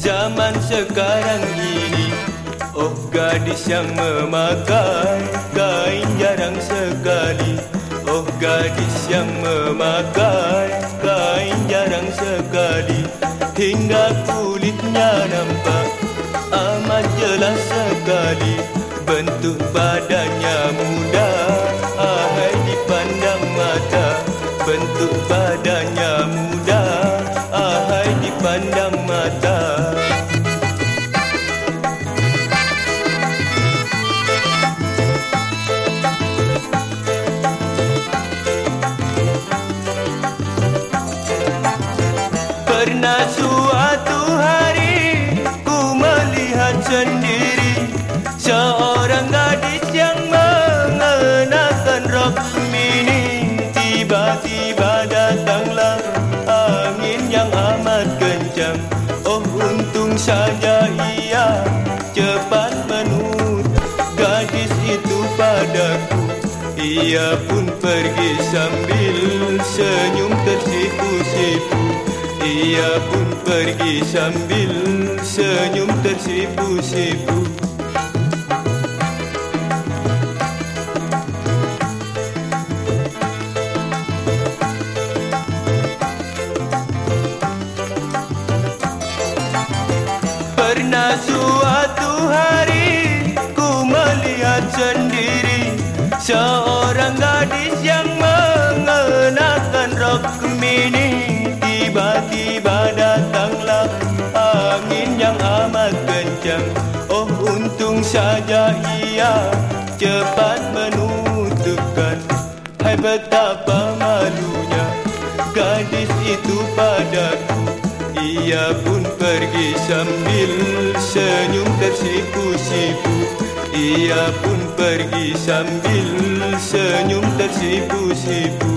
zaman sekarang ini Oh gadis yang memakai kain jarang sekali. Oh gadis yang memakai kain jarang sekali. Hingga kulitnya nampak amat jelas sekali. Bentuk badannya muda Ahai dipandang mata. Bentuk badannya muda Pernah suatu hari ku melihat sendiri Seorang gadis yang mengenakan rok mini. Tiba-tiba datanglah angin yang amat kencang. Oh untung saja ia cepat menurut gadis itu padaku. Ia pun pergi sambil senyum tersipu-sipu Ia pun pergi sambil senyum tersipu-sipu. Pernah suatu hari ku melihat sendiri Seorang Tiba-tiba datanglah angin yang amat kencang. Oh untung saja ia cepat menutupkan Hai betapa malunya gadis itu padaku. Ia pun pergi sambil senyum tersipu-sipu. Ia pun pergi sambil senyum tersipu-sipu